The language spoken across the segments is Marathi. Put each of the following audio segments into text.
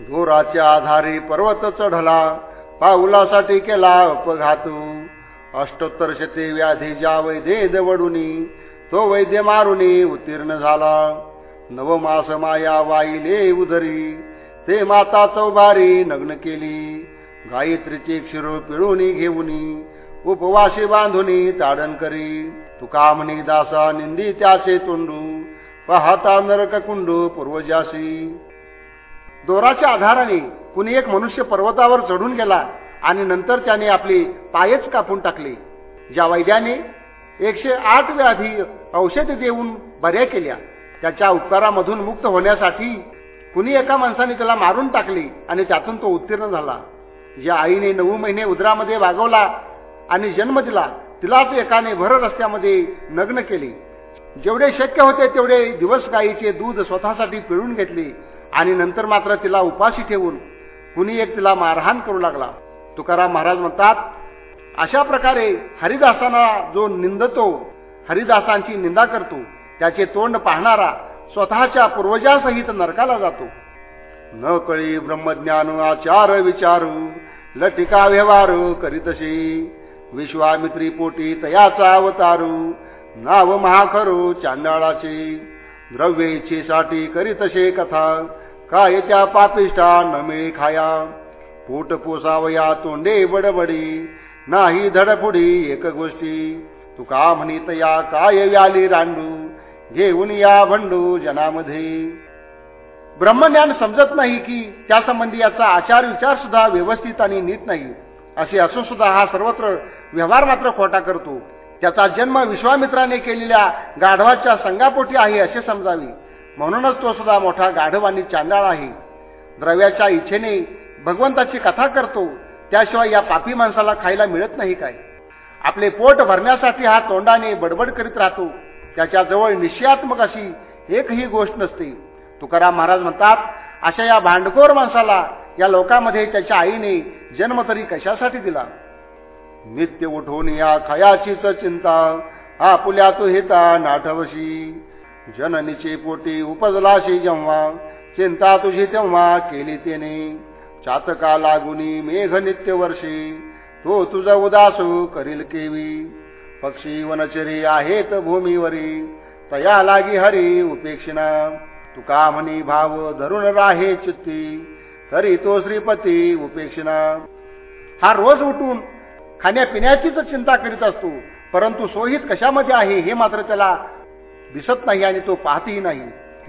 दोराच्या आधारे पर्वत चढला पाऊलासाठी केला अपघातू. अष्टोत्तर शते व्याधी ज्या वैद्य दवडुनी तो वैद्य मारुनी उत्तीर्ण झाला. नवमास माया वाईले उधरी ते माता चौभारी नग्न केली. गायत्रीचे क्षीर पिळूनी घेऊनी उपवाशी बांधुनी ताडण करी. तुका म्हणी दासा निंदी त्याचे तोंडू पाहता नरक कुंडू पूर्वजासी. दोराच्या आधाराने कुणी एक मनुष्य पर्वतावर चढून गेला आणि नंतर त्याने आपले पायच कापून टाकले. ज्या वैद्याने एकशे आठ व्याधी औषध देऊन बऱ्या केल्या त्याच्या उपकारामधून मुक्त होण्यासाठी कुणी एका माणसाने त्याला मारून टाकले आणि त्यातून तो उत्तीर्ण झाला. ज्या आईने नऊ महिने उदरामध्ये वागवला आणि जन्म दिला तिलाच एकाने भर रस्त्यामध्ये नग्न केले. जेवढे शक्य होते तेवढे दिवस गायीचे दूध स्वतःसाठी पिळून घेतले आणि नंतर मात्र तिला उपाशी ठेवून कुणी एक तिला मारहाण करू लागला. तुकाराम महाराज म्हणतात अशा प्रकारे हरिदासांना जो निंदतो हरिदासांची निंदा करतो त्याचे तोंड पाहणारा स्वतःच्या पूर्वजासहित नरकाला जातो. न कळी ब्रह्मज्ञान आचार विचारू लटिका व्यवहार करीतशी. विश्वामित्री पोटी तयाचा अवतारू नाव महाखरू चांडाळाचे. द्रव्य इच्छेसाठी करीतसे कथा. काय त्या पापिष्टा न मिळे खाया. पोट पोसावया तोंडे बडबडी. नाही धडपुडी एक गोष्टी. तुका म्हणित या काय व्याली रांडू? घेऊन या भंडू जनामध्ये. ब्रह्मज्ञान समजत नाही की त्यासंबंधी याचा आचार विचार सुद्धा व्यवस्थित आणि नीट नाही. असे असून सुद्धा हा सर्वत्र व्यवहार मात्र खोटा करतो. त्याचा जन्म विश्वामित्राने केलेल्या गाढवाच्या संगापोटी आहे असे समजावे. म्हणूनच तो सुद्धा मोठा गाढव आणि चांदाळ आहे. द्रव्याच्या इच्छेने भगवंताची कथा करतो त्याशिवाय या पापी माणसाला खायला मिळत नाही काय? आपले पोट भरण्यासाठी हा तोंडाने बडबड करीत राहतो. त्याच्याजवळ निश्चयात्मक अशी एकही गोष्ट नसते. तुकाराम महाराज म्हणतात अशा या भांडखोर माणसाला या लोकांमध्ये त्याच्या आईने जन्म तरी कशासाठी दिला? नित्य उठून या खयाचीच चिंता आपुल्या तो हेता नाठवशी. जननीचे पोटी उपजलाशी जेव्हा चिंता तुझी तेव्हा केली तिने. चातका लागुनी मेघ नित्य वर्षी तो तुझा उदासू करील केवी. पक्षी वनचरी आहेत भूमीवरी तया लागी हरी उपेक्षिणा. तुका म्हणी भाव धरून राहे चित्ती तरी तो श्रीपती उपेक्षिणा. हा रोज उठून खाण्यापिण्याचीच चिंता करीत असतो. परंतु सोहित कशामध्ये आहे हे मात्र त्याला दिसत नाही आणि तो पाहतही नाही.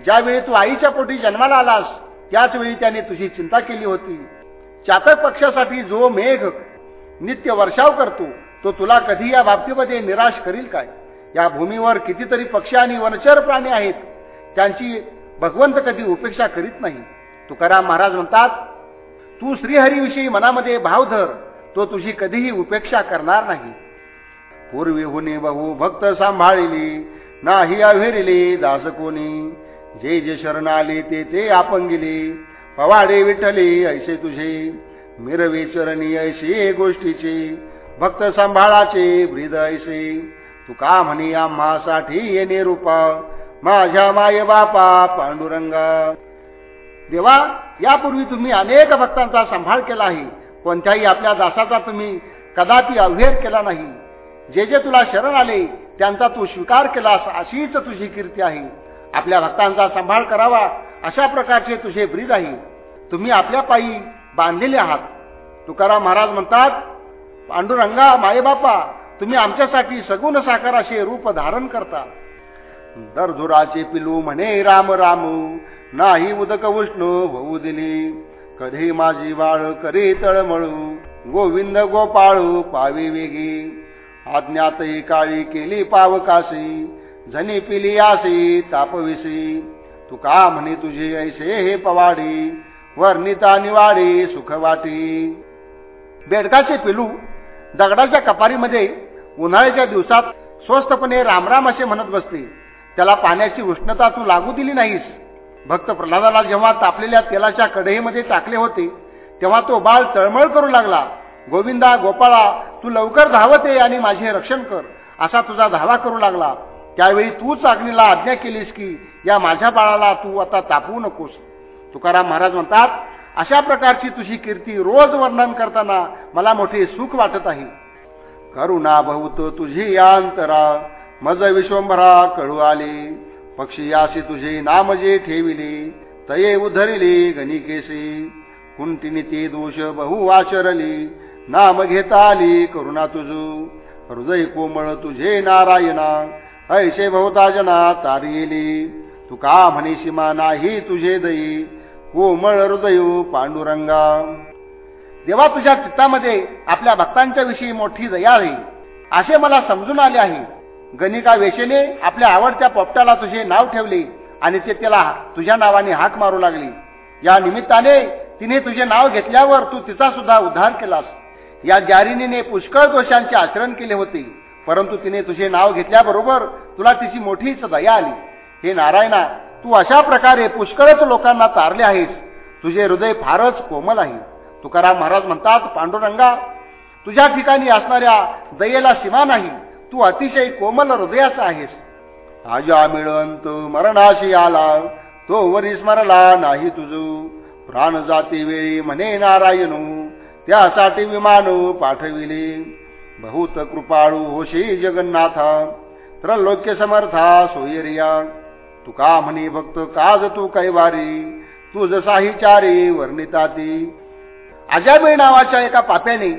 ज्यावेळी तू आईच्या पोटी जन्माला आलास त्याच वेळी त्याने तुझी चिंता केली होती. चातक पक्षासाठी जो मेघ नित्य वर्षाव करतो तो तुला कधी या बाबतीमध्ये निराश करील काय? या भूमीवर कितीतरी पक्षी आणि वनचर प्राणी आहेत. त्यांची भगवंत कधी उपेक्षा करीत नाही. तुकाराम महाराज म्हणतात तू श्रीहरीविषयी मनामध्ये भाव धर तो तुझी कधीही उपेक्षा करणार नाही. पूर्वी हुने बहु भक्त सांभाळिली नाही अविरिली दास कोणी. जे जे शरण आले ते ते आपण गेले पवाडे विठ्ठले ऐसे तुझे. मिरवे चरणी ऐसे गोष्टीचे. भक्त सांभाळाचे ब्रीद ऐसे. तू का म्हणे आम्हासाठी येणे रूपा? माझ्या माय बापा पांडुरंगा. देवा यापूर्वी तुम्ही अनेक भक्तांचा सांभाळ केला आहे. कोणत्याही आपल्या दासाचा तुम्ही कदापि अवहेर केला नाही. जे जे तुला शरण आले त्यांचा तू स्वीकार केलास अशीच तुझी कीर्ती आहे. आपल्या भक्तांचा सांभाळ करावा अशा प्रकारचे तुझे ब्रीद आहे. तुम्ही आपल्या पायी बांधलेले आहात. तुकाराम महाराज म्हणतात पांडुरंगा मायबापा तुम्ही आमच्यासाठी सगुण साकार असे रूप धारण करता. दरधुराचे पिलू म्हणे राम रामू नाही उदक उष्ण होऊ दिली. कधी माझी बाळ करे तळमळू? गोविंद गोपाळू पावी वेगी. आज्ञातही काळी केली पावकाशी. झनी पिली आसी तापविसी तुका म्हणे तुझे ऐसे हे पवाडी. वर्णिता निवाडी सुख वाटी बेडकाचे पिलू दगडाच्या कपारीमध्ये उन्हाळ्याच्या दिवसात स्वस्तपणे रामराम असे म्हणत बसते त्याला पाण्याची उष्णता तू लागू दिली नाहीस. भक्त प्रल्हादाला जेव्हा तापलेल्या तेलाच्या कढईमध्ये टाकले होते तेव्हा तो बाळ तळमळ करू लागला. गोविंदा गोपाळा तू लवकर धावत ये आणि माझे रक्षण कर. असा तुझा धावा करू लागला. त्यावेळी तूच अग्नीला आज्ञा केलीस की या माझ्या बाळाला तू आता तापवू नकोस. तुकाराम महाराज म्हणतात अशा प्रकारची तुझी कीर्ती रोज वर्णन करताना मला मोठे सुख वाटत आहे. करुणा बहुत तुझी अंतरा मज विश्वंभरा कळू आली. पक्षी याशी तुझे नाम जे ठेविले तये उधरिले गणिकेशी कुंटिनी ते दोष बहु आचरली नाम घेता आली करुणा तुझू. हृदय कोमळ तुझे नारायणा ऐसे भवता जना तारिली तुका म्हणे सीमा नाही तुझे दई कोमळ हृदय पांडुरंगा. देवा तुझ्या चित्तामध्ये आपल्या भक्तांच्या विषयी मोठी दया आहे. असे मला समजून आले आहे. गणिका वेशेने आपल्या आवडत्या पोपटाला तुझे नाव ठेवले आणि ते त्याला तुझ्या नावाने हाक मारू लागली. या निमित्ताने तिने तुझे नाव घेतल्यावर तू तिचा सुद्धा उद्धार केलास. या जारिनीने पुष्कळ दोषांचे आचरण केले होते परंतु तिने तुझे नाव घेतल्याबरोबर तुला तिची मोठीच दया आली. हे नारायणा तू अशा प्रकारे पुष्कळच लोकांना तारले आहेस. तुझे हृदय फारच कोमल आहे. तुकाराम महाराज म्हणतात पांडुरंगा तुझ्या ठिकाणी असणाऱ्या दयेला सीमा नाही. तू अतिशय कोमल हृदयाचा आहेस. आजा मिळवंत मरणाशी आला. तो वरी स्मरला नाही तुझ. प्राण जाती वेळी म्हणे नारायण. त्यासाठी विमान पाठविले. बहुत कृपाळू होशी जगन्नाथा. त्रलोक्य समर्था सोयरिया. तुका म्हणे भक्त काज तू कैवारी? तू जसाही चारी वर्णिताती अजाबे नावाच्या एका पाप्याने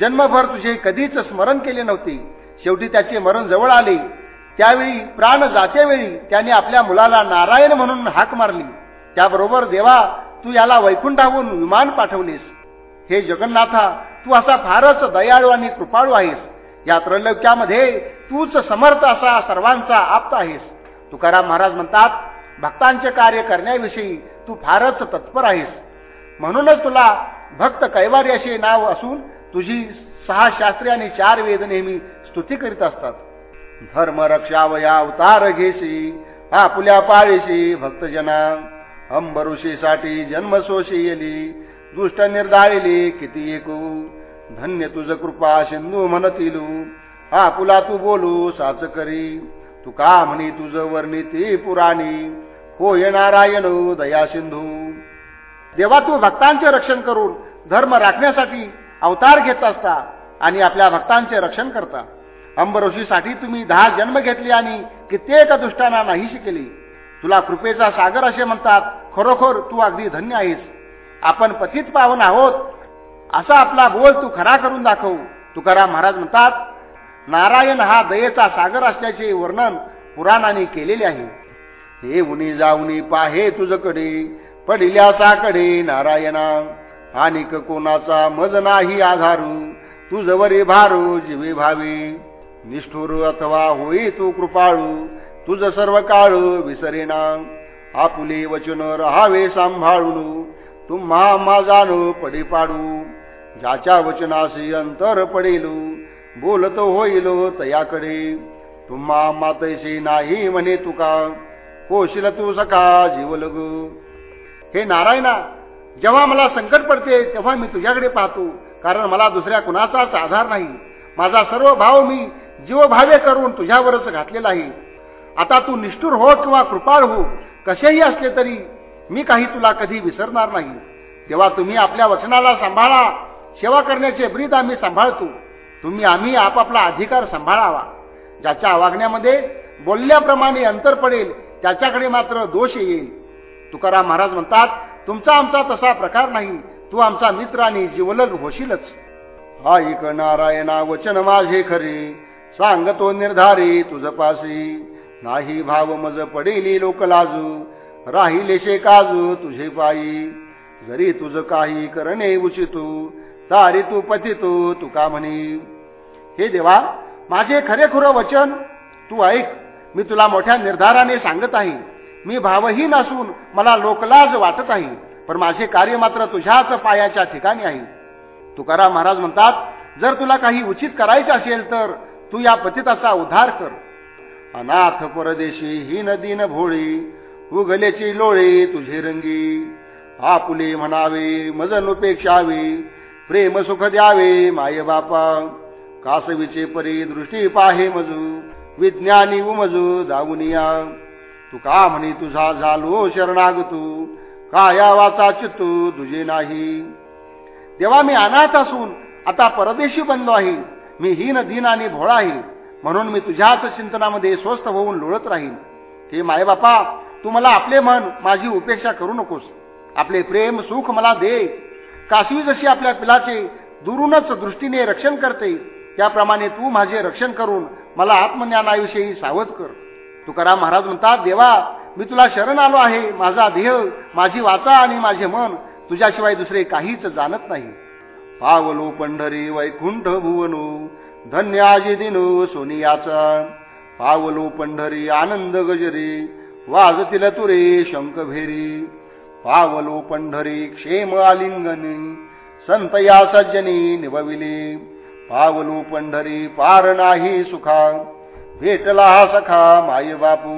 जन्मभर तुझे कधीच स्मरण केले नव्हते. शेवटी त्याचे मरण जवळ आले. त्यावेळी प्राण जातेवेळी त्याने आपल्या मुलाला नारायण म्हणून हाक मारली. त्याबरोबर देवा तू याला वैकुंठाहून विमान पाठवलीस. हे जगन्नाथा तू असा फारच दयाळू आणि कृपाळू आहेस. या त्रैलोक्यामध्ये तूच समर्थ असा सर्वांचा आप्त आहेस. तुकाराम महाराज म्हणतात भक्तांचे कार्य करण्याविषयी तू फारच तत्पर आहेस. म्हणूनच तुला भक्त कैवारी असे नाव असून तुझी सहा शास्त्री आणि चार वेद नेहमी स्तुती करीत असतात. धर्म रक्षावया अवतार घेशी आपुल्या पाळीशी भक्तजना अंबरुषीसाठी जन्मसोशी येली दुष्ट निर्धाळिली किती एकू. धन्य तुझ कृपा सिंधू म्हणतील आपुला तू बोलू साच करी. तू का म्हणी तुझ वर्णिती पुराणी? होय नारायण दया सिंधू. देवा तू भक्तांचे रक्षण करून धर्म राखण्यासाठी अवतार घेत असता आणि आपल्या भक्तांचे रक्षण करता. अंबरोशीसाठी तुम्ही दहा जन्म घेतले आणि कित्येक दुष्टांना नाहीशी केली. तुला कृपेचा सागर असे म्हणतात खरोखर तू अगदी धन्य आहेस. आपण पतित पावन आहोत. असा आपला बोल तू खरा करून दाखव. तुकाराम महाराज म्हणतात नारायण हा दयेचा सागर असल्याचे वर्णन पुराणाने केलेले आहे. हे उनी जाऊनी पाहे तुझकडे पडिल्या साकडे नारायणा. आणि कोणाचा मज नाही आधारू. तुझवरी भारू जीवे भावी. निष्ठुर अथवा होई तू कृपाळू तुझ सर्व काळ विसरेना. आपुले वचन राहावे सांभाळून तुम्हा मा पडी पाडू ज्याच्या वचनाशी अंतर पडेलू बोलत होईल तयाकडे. तुम्हा मातैशी नाही म्हणे तुका होशील तू सखा जीवलग हे नारायणा जेव्हा मला संकट पडते तेव्हा मी तुझ्याकडे पाहतो कारण मला दुसऱ्या कुणाचाच आधार नाही. माझा सर्व भाव मी जीवभावे करून तुझ्यावरच घातलेला आहे. आता तू निष्ठुर हो किंवा कृपाळ हो कसेही असले तरी मी काही तुला कधी विसरणार नाही. तेव्हा तुम्ही आपल्या वचनाला सांभाळा सेवा करण्याचे ब्रीद आम्ही सांभाळतो. तुम्ही आम्ही आपापला अधिकार सांभाळावा. ज्याच्या वागण्यामध्ये बोलल्याप्रमाणे अंतर पडेल त्याच्याकडे मात्र दोष येईल. तुकाराम महाराज म्हणतात तुमचा आमचा तसा प्रकार नाही. तू आमचा मित्र आणि जीवलग होशीलच. ऐक नारायणा वचन माझे खरे. सांगतो निर्धारी तुझ पासी. नाही भाव मज पडेली लोक लाजू. राहिलेशे काजू तुझे पायी. जरी तुझ काही करणे उचितू तारी तू पतितू तुका म्हणे. हे देवा माझे खरेखुर वचन तू ऐक मी तुला मोठ्या निर्धाराने सांगत आहे. मी भावहीन असून मला लोकलाज वाटत आहे पण माझे कार्य मात्र तुझ्याच पायाच्या ठिकाणी आहे. तुकाराम महाराज म्हणतात जर तुला काही उचित करायचे असेल तर तू या पतिताचा उद्धार कर. अनाथ परदेशी ही नदी न भोळी उगलेची लोळे तुझे रंगी. आपुले म्हणावे मजन उपेक्षावे प्रेम सुख द्यावे माय बापा. कासवीचे परी दृष्टी पाहे मजू विज्ञानी उमजू जाऊनिया तू का म्हणे तुझा झालो शरणागतू काया वाचा चित्तू तुझे नाही? तेव्हा मी अनाथ असून आता परदेशी बनलो आहे. मी हीन दिन आणि भोळा आहे. म्हणून मी तुझ्याच चिंतनामध्ये स्वस्थ होऊन लोळत राहीन. हे माय बापा तू मला आपले मन माझी उपेक्षा करू नकोस. आपले प्रेम सुख मला दे. कासवी जशी आपल्या पिलाचे दुरूनच दृष्टीने रक्षण करते. त्याप्रमाणे तू माझे रक्षण करून मला आत्मज्ञानाविषयी सावध कर. तुकाराम महाराज म्हणतात देवा मी तुला शरण आलो आहे. माझा देह माझी वाचा आणि माझे मन तुझ्याशिवाय दुसरे काहीच जाणत नाही. पावलो पंढरी वैकुंठ भुवनो धन्याजी दिनो सोनियाचा. पावलो पंढरी आनंद गजरी वाजतील तुरे शंकभेरी पावलो पंढरी क्षेम आलिंगनी संत या सज्जनी निभविले. पावलो पंढरी पार नाही सुखा भेटला हा सखा माय बापू.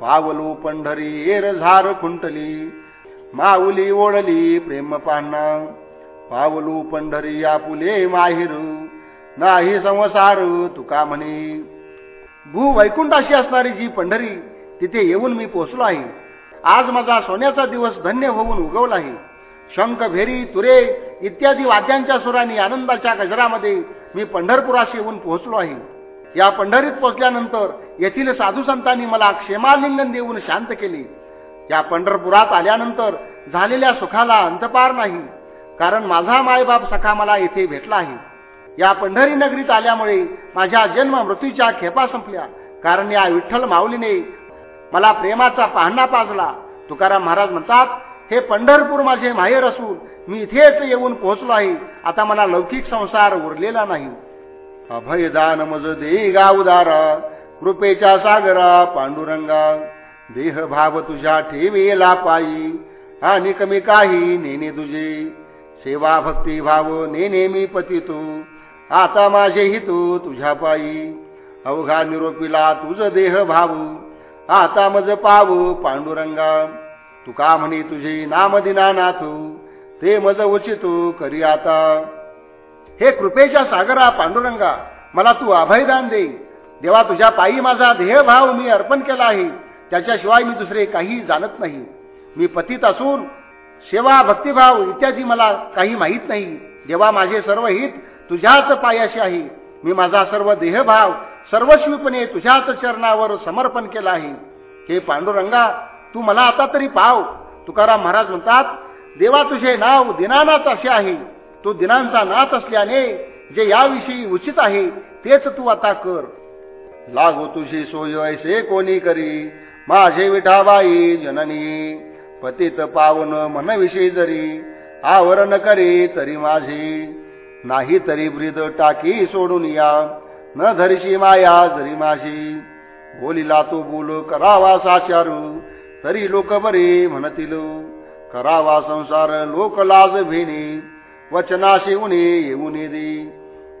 पावलो पंढरी एर झार खुंटली माऊली ओढली प्रेम पाहणा पावलू पंढरी आपुले माहिर. नाही संसार तुका म्हणे? भू वैकुंठाशी असणारी जी पंढरी तिथे येऊन मी पोचलो आहे आज माझा सोन्याचा दिवस धन्य होऊन उगवला आहे शंख भेरी तुरे इत्यादी वाद्यांच्या सुरांनी आनंदाच्या गजरामध्ये मी पंढरपुराशी येऊन पोहोचलो आहे या पंढरीत पोचल्यानंतर येथील साधू संतांनी मला क्षेमालिंगन देऊन शांत केले. या पंढरपुरात आल्यानंतर झालेल्या सुखाला अंतपार नाही. कारण माझा मायबाप सखा मला येथे भेटला आहे. या पंढरी नगरीत आल्यामुळे माझ्या जन्म मृत्यूच्या खेपा संपल्या. कारण या विठ्ठल माऊलीने मला प्रेमाचा पाहणा पाजला. तुकाराम महाराज म्हणतात हे पंढरपूर माझे माहेर असून मी इथेच येऊन पोहोचलो आहे. आता मला लौकिक संसार उरलेला नाही. अभयदान मज दे गावदारा कृपेच्या सागरा पांडुरंगा. देह भाव तुझ्या ठेवेला पायी आणि कमी काही नेने तुझे. सेवा भक्ती भाव नेहमी पति पतितो. आता माझे हितू तुझ्या पायी. अवघा निरोपीला तुझ देह भावू. आता मज पावू पांडुरंगा. तुका म्हणे तुझे नाम दिना नाथू ते मज उचितू करी आता. हे कृपेच्या सागरा पांडुरंगा मला तू अभयदान दे. देवा तुझ्या पायी माझा देहभाव मी अर्पण केला आहे. त्याच्याशिवाय मी दुसरे काही जाणत नाही. मी पतीत असून सेवा भक्तिभाव इत्यादी मला काही माहीत नाही. देवा माझे सर्व हित तुझ्याच पायाशी आहे. मी माझा सर्व देहभाव सर्वस्वीपणे तुझ्याच चरणावर समर्पण केला आहे. हे पांडुरंगा तू मला आता तरी पाव. तुकाराम महाराज म्हणतात देवा तुझे नाव दिनानाथ असे आहे. तू दिनांचा नाथ असल्याने जे याविषयी उचित आहे तेच तू आता कर. लागो तुझी सोय ऐसे कोणी करी? माझे विठाबाई जननी. पतित पावन मनविषयी जरी आवरण करे तरी माझे. नाही तरी ब्रीद टाकी सोडून या न धरशी माया जरी माझी. बोलिला तो बोल करावा साचारू तरी लोक बरे म्हणतील. करावा संसार लोक लाज भेणे वचनाशी उणे येऊन दे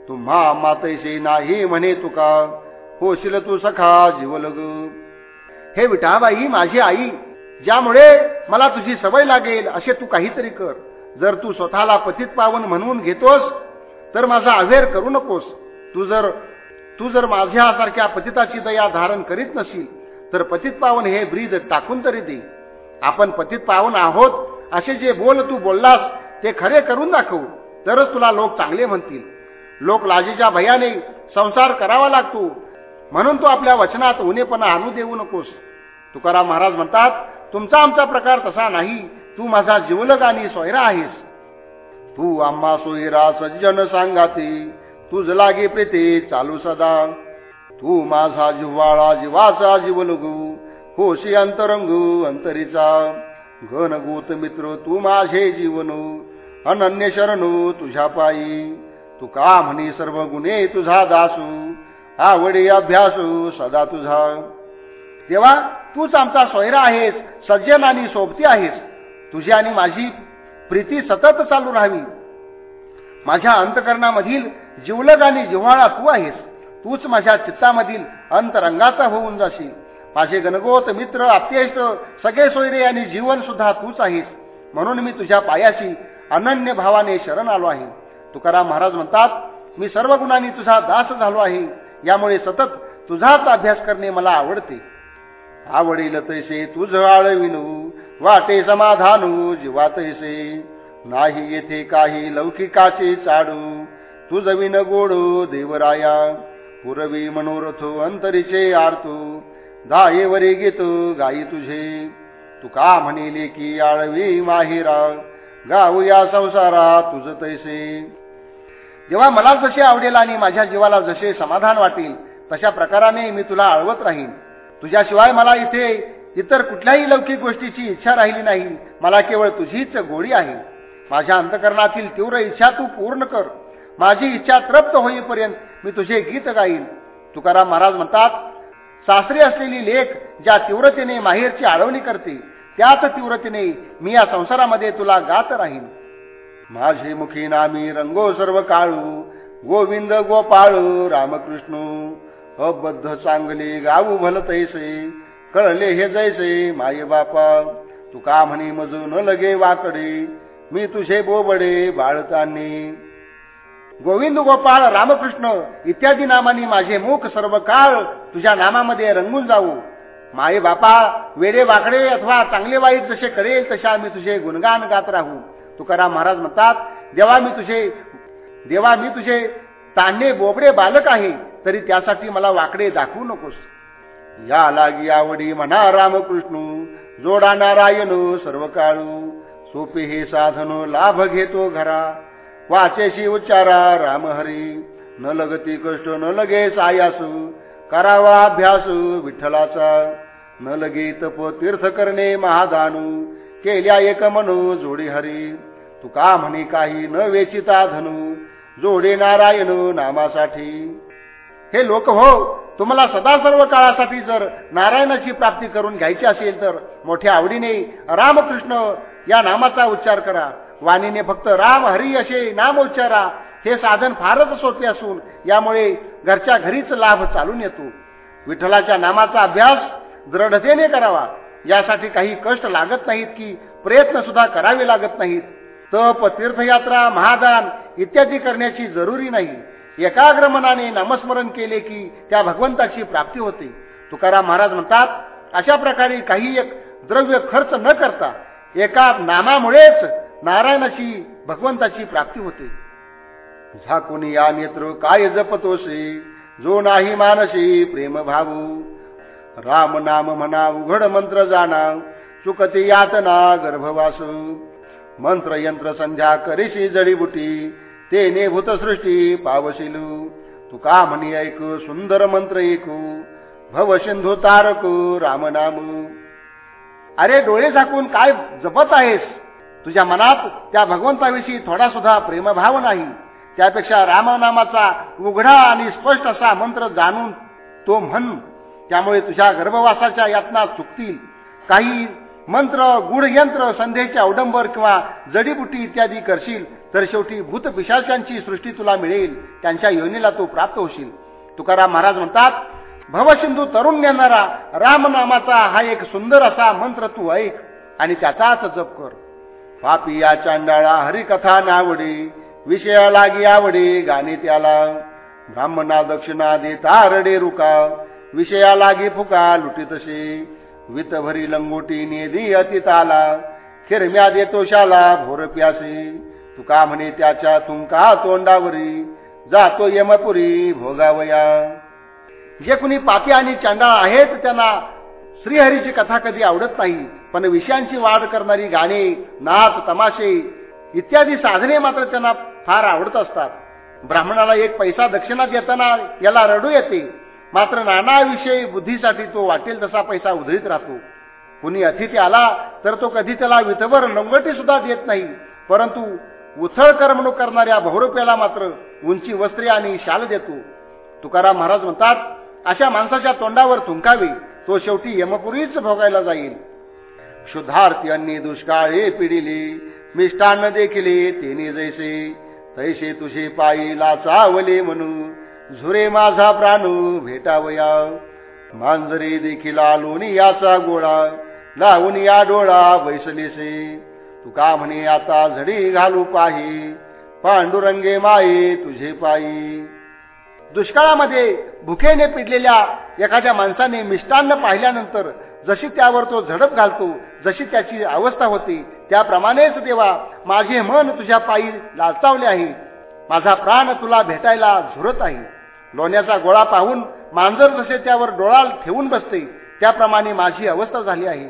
तुम्हा मातैसे नाही म्हणे तुका होशील तू सखा जीवलग. हे विठाबाई माझी आई ज्यामुळे मला तुझी सवय लागेल असे तू काहीतरी कर. जर तू स्वतःला पतित पावन म्हणून घेतोस तर माझा अवेर करू नकोस. तू जर तू जर माझ्यासारख्या पतिताची दया धारण करीत नसील तर पतित पावन हे ब्रीद टाकून तरी दे. आपण पतित पावन आहोत असे जे बोल तू बोललास ते खरे करून दाखवू. तरच तुला लोक चांगले म्हणतील. लोक लाजेच्या भयाने संसार करावा लागतो. म्हणून तू आपल्या वचनात उनेपणा आणू देऊ नकोस. तुकाराम महाराज म्हणतात तुमचा आमचा प्रकार तसा नाही. तू माझा जीवलग आणि सोयरा आहेस. तू आम्हा सोयरा सज्जन सांगाते. तुझ लागे प्रेते चालू सदा. तू माझा जिव्हाळा जीवाचा जीवलगू. होशी अंतरंग अंतरीचा. घनगूत मित्र तू माझे जीवन. अनन्य शरणू तुझ्या पायी. तू का म्हणे सर्व गुणे तुझा दासू? आवडी अभ्यासू सदा तुझा. देवा तूच आमचा सोयरा आहेस सज्जन आणि सोबती आहेस. तुझी आणि माझी प्रीती सतत चालू राहावी. माझ्या अंतकरणामधील जिवलग आणि जिव्हाळा तू आहेस. तूच माझ्या चित्तामधील अंतरंगाचा होऊन जाशील. माझे गणगोत मित्र अत्यष्ट सगळे सोयरे आणि जीवन सुद्धा तूच आहेस. म्हणून मी तुझ्या पायाशी अनन्य भावाने शरण आलो आहे. तुकाराम महाराज म्हणतात मी सर्व गुणांनी तुझा दास झालो आहे. यामुळे सतत तुझाच अभ्यास करणे मला आवडते. आवडील तैसे तुझ आळविनू वाटे समाधानू जीवा तैसे. नाही येथे काही लौकिकाचे चाडू तुझ विन गोडो देवराया. पुरवी मनोरथो अंतरीचे आरतो दायेवरी गीत गाई तुझे. तुका म्हणिले की आळवी माहिरा गाऊ या संसारा तुझ तैसे. जेव्हा मला जसे आवडेल आणि माझ्या जीवाला जसे समाधान वाटेल तशा प्रकाराने मी तुला आळवत राहीन. तुझ्याशिवाय मला इथे इतर कुठल्याही लौकिक गोष्टीची इच्छा राहिली नाही. मला केवळ तुझीच गोडी आहे. माझ्या अंतकरणातील तीव्र इच्छा तू पूर्ण कर. माझी इच्छा तृप्त होईपर्यंत मी तुझे गीत गाईन. तुकाराम महाराज म्हणतात सासरी असलेली लेख ज्या तीव्रतेने माहेरची आळवणी करते त्याच तीव्रतेने मी या संसारामध्ये तुला गात राहीन. माझे मुखी नामी रंगो सर्व काळू गोविंद गोपाळू रामकृष्ण. अबद्ध चांगले गाऊ भल तैसे कळले हे जैसे माये बापा तुका म्हणे मजू न लगे वाकडे मी तुझे बोबडे बाळतानी. गोविंद गोपाळ रामकृष्ण इत्यादी नामांनी माझे मुख सर्व काळ तुझ्या नामामध्ये रंगून जाऊ. माये बापा वेडे वाकडे अथवा चांगले वाईट जसे करेल तशा मी तुझे गुणगान गात राहू. तुकाराम महाराज म्हणतात देवा मी तुझे देवा मी तुझे तांडे बोबडे बालक आहे. तरी त्यासाठी मला वाकडे दाखवू नकोस. या लागी आवडी म्हणा रामकृष्ण जोडा नारायण सर्व काळू. सोपे हे साधन लाभ घेतो घरा. वाचेशी उच्चारा राम हरी. न लगती कष्ट न लगे सायासू करावा अभ्यास विठ्ठलाचा. न लगे तप तीर्थ करणे महादानू. केल्या एक मनू जोडी हरी. तुका म्हणे काही न वेचिता धनू. जोडे नारायण नामासाठी. हे लोक हो तुम्हाला सदा सर्व काळासाठी जर नारायणाची प्राप्ती करून घ्यायची असेल तर मोठ्या आवडीने रामकृष्ण या नामाचा उच्चार करा. वाणीने फक्त राम हरी असे नाम उच्चारा. हे साधन फारच सोपे असून यामुळे घरच्या घरीच लाभ चालून येतो. विठ्ठलाच्या नामाचा अभ्यास दृढतेने करावा. यासाठी काही कष्ट लागत नाहीत की प्रयत्न सुद्धा करावे लागत नाहीत. तप तीर्थयात्रा महादान इत्यादी करण्याची जरुरी नाही. एकाग्र मनाने नामस्मरण केले की त्या भगवंताची प्राप्ती होते. तुकाराम महाराज म्हणतात अशा प्रकारे काही एक द्रव्य खर्च न करता एका नामामुळेच नारायणाची भगवंताची प्राप्ती होते. झाकुनी या नेत्र काय जपतोशी जो नाही मानसी प्रेम भावू. राम नाम म्हणा उघड मंत्र जाणा चुकती यातना गर्भवास. मंत्र यंत्र संध्या करीशी जडीबुटी ते नेभूत सृष्टी पावशिलू. तुका म्हणी ऐक सुंदर मंत्र ऐकू. भव सिंधू तारक राम नाम. अरे डोळे झाकून काय जपत आहेस? तुझ्या मनात त्या भगवंताविषयी थोडा सुद्धा प्रेमभाव नाही. त्यापेक्षा रामनामाचा उघडा आणि स्पष्ट असा मंत्र जाणून तो म्हण त्यामुळे तुझ्या गर्भवासाच्या यातना चुकतील. काही मंत्र गुढयंत्र संध्येचे अवडंबर किंवा जडीबुटी इत्यादी करशील तर शेवटी भूत पिशाचांची सृष्टी तुला मिळेल. त्यांच्या योनीला तू प्राप्त होशील. तुकाराम महाराज म्हणतात भवसिंधू तरुण नेणारा रामनामाचा हा एक सुंदर असा मंत्र तू ऐक आणि त्याचाच जप कर. पापी या चांडाळा हरिकथा नावडे विषया लागी आवडे गाणे त्याला. ब्राह्मणा दक्षिणा देता रडे रुका विषया लागी फुका लुटी तसे वितभरी लंगोटी नेदी अतिताला खिरम्या देतो शाला भोर प्यासी. तुका म्हणे त्याच्या तुंका तोंडावरी. जातो यमपुरी भोगावया. जे कुणी पापी आणि चांडाळ आहेत त्यांना श्रीहरीची कथा कधी आवडत नाही. पण विषयांची वाढ करणारी गाणी नाच तमाशे इत्यादी साधने मात्र त्यांना फार आवडत असतात. ब्राह्मणाला एक पैसा दक्षिणा देताना याला रडू येते. मात्र नानाविषयी बुद्धीसाठी तो वाटेल तसा पैसा उधळीत राहतो. कुणी अतिथी आला तर तो कधी त्याला वितभर लंगटी सुद्धा देत नाही. परंतु उथळ करमणूक करणाऱ्या बहुरुप्याला मात्र उंची वस्त्रे आणि शाल देतो. तुकाराम महाराज म्हणतात अशा माणसाच्या तोंडावर थुंकावे. तो शेवटी यमपुरीच भोगायला जाईल. शुद्धार्थी अन्नी दुष्काळे पिढिले मिष्टान्न देखिले तेने जैसे. तैसे तुझे पायी लाचावले म्हणून. झुरे माझा प्राण भेटावया. मांजरी देखील लोणी याचा गोळा. लावून या डोळा बैसलीसे तुका म्हणे आता झडी घालू पाही. पांडुरंगे माये तुझे पायी. दुष्काळामध्ये भुकेने पिडलेल्या एखाद्या माणसाने मिष्टान्न पाहिल्यानंतर जशी त्यावर तो झडप घालतो जशी त्याची अवस्था होती त्याप्रमाणेच देवा माझे मन तुझ्या पायी लाचावले आहे. माझा प्राण तुला भेटायला झुरत आहे. लोण्याचा गोळा पाहून मांजर जसे त्यावर डोळा ठेवून बसते त्याप्रमाणे माझी अवस्था झाली आहे.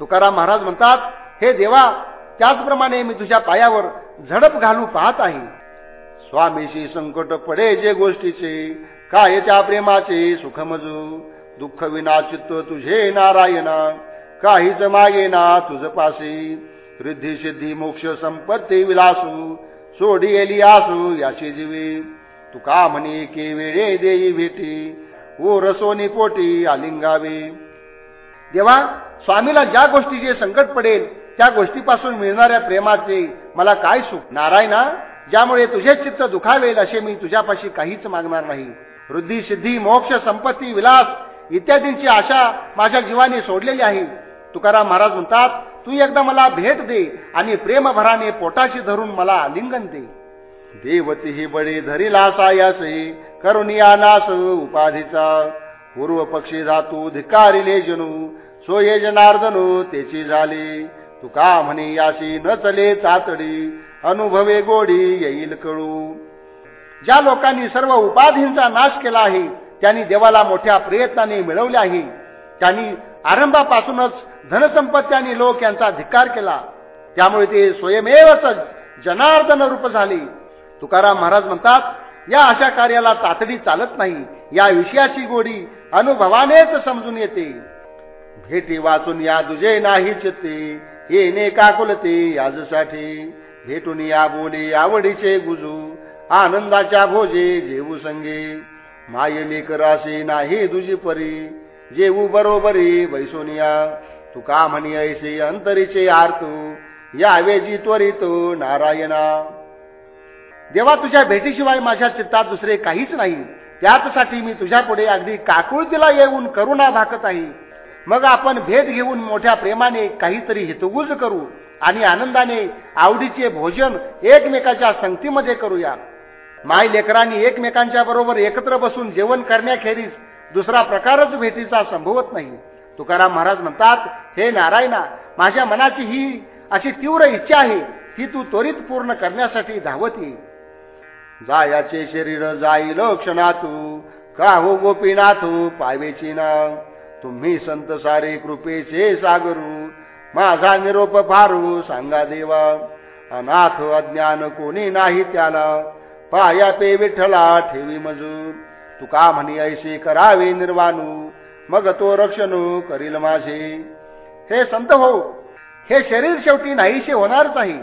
तुकाराम महाराज म्हणतात हे देवा त्याचप्रमाणे मी तुझ्या पायावर झडप घालू पाहत आहे. स्वामीशी संकट पडे जे गोष्टीचे काय त्या प्रेमाचे सुखमजू? दुःख विना चित्त तुझे नारायणा काहीच मागेना तुझ पासे. रिद्धी सिद्धी मोक्ष संपत्ती विलासू सोडी एली आसू याची जीवी. तुका म्हणे के वेळे देई भेटी ओ रसोनी पोटी आलिंगावे. देवा स्वामीला ज्या गोष्टीचे संकट पडेल त्या गोष्टीपासून मिळणाऱ्या प्रेमाचे मला काय सुख? नारायणा ज्यामुळे तुझे चित्त दुखावेल असे मी तुझ्यापाशी काहीच मागणार नाही. वृद्धी सिद्धी मोक्ष संपत्ती विलास इत्यादींची आशा माझ्या जीवाने सोडलेली आहे. तुकाराम महाराज म्हणतात तू एकदा मला भेट दे आणि प्रेमभराने पोटाशी धरून मला आलिंगन दे. देवती ही बळी धरिला सायासही करुणिया नास उपाधीचा. पूर्व पक्षी धातू धिकारिले जनू सोये जनार्दनो त्याची झाली. तुका म्हणे याशी न चले तातडी. अनुभवे गोडी येईल कळू. ज्या लोकांनी सर्व उपाधींचा नाश केला आहे त्यांनी देवाला मोठ्या प्रयत्नाने मिळवले आहे. त्यांनी आरंभापासूनच धनसंपत्ती आणि लोक यांचा धिक्कार केला. त्यामुळे ते स्वयमेवच जनार्दन रूप झाले. तुकाराम महाराज म्हणतात या अशा कार्याला तातडी चालत नाही. या विषयाची गोडी अनुभवानेच समजून येते. भेटी वाचून या दुजे नाही चित्ते. येणे काकुलते याजसाठी. भेटून या बोले आवडीचे गुजू. आनंदाच्या भोजे जेवू संगे. माय करासे नाही दुजी परी. जेवू बरोबरी वैसोनिया तुका म्हणी ऐसे अंतरीचे आरतू. यावेजी त्वरितो नारायणा. देवा तुझ्या भेटीशिवाय माझ्या चित्तात दुसरे काहीच नाही त्याचसाठी मी तुझ्या पुढे अगदी काकुळतीला येऊन करुणा भाकत आहे. मग आपण भेट घेऊन मोठ्या प्रेमाने काहीतरी हितगुज करू आणि आनंदाने आवडीचे भोजन एकमेकाच्या संगतीमध्ये करूया. माय लेकरांनी एकमेकांच्या बरोबर एकत्र बसून जेवण करण्याखेरीज दुसरा प्रकारच भेटीचा संभवत नाही. तुकाराम महाराज म्हणतात हे नारायणा माझ्या मनाची ही अशी तीव्र इच्छा आहे ती तू त्वरित पूर्ण करण्यासाठी धावत. ये जायाचे शरीर जाईल क्षणातू. का हो गोपीनाथू पायवेची ना तुम्ही संत सारे कृपेचे सागरू. माझा निरोप फारू सांगा देवा. अनाथ अज्ञान कोणी नाही त्याला. पाया पे विठ्ठला ठेवी मजूर. तुका म्हणी ऐसे करावे निर्वाणू. मग तो रक्षणू करील माझे. हे संत हो हे शरीर शेवटी नाहीसे होणारच नाही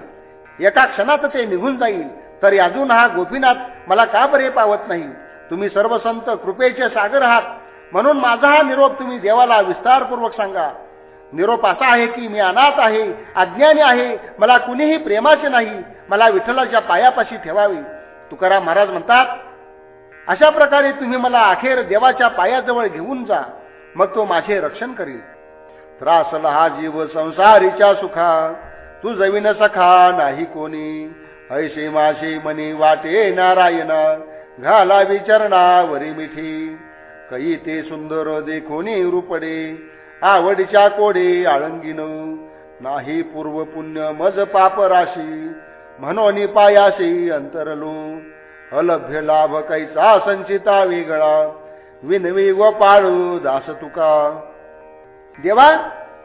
एका क्षणात ते निघून जाईल. तरी अजून हा गोपीनाथ मला का बरे पावत नाही? तुम्ही सर्व संत कृपेचे सागर आहात. म्हणून माझा हा निरोप तुम्ही देवाला विस्तारपूर्वक सांगा. निरोप असा आहे की मी अनाथ आहे अज्ञानी आहे मला कुणीही प्रेमाचे नाही मला विठ्ठलाच्या पायापाशी ठेवावी. तुकाराम महाराज म्हणतात अशा प्रकारे तुम्ही मला अखेर देवाच्या पायाजवळ घेऊन जा मग तो माझे रक्षण करील. त्रासला हा जीव संसारीच्या सुखा तू जवीन सखा नाही कोणी. ऐसे माशी मनी वाटे नारायणा घाला विचारणा वरी मिठी. कई ते सुंदर देखोनी रूपडे आवडीच्या कोडे आळंगीन. नाही पूर्व पुण्य मज पाप राशी म्हणून पायाशी अंतरलो. अलभ्य लाभ कैचा संचिता वेगळा विनवी व पाळू दास तुका. देवा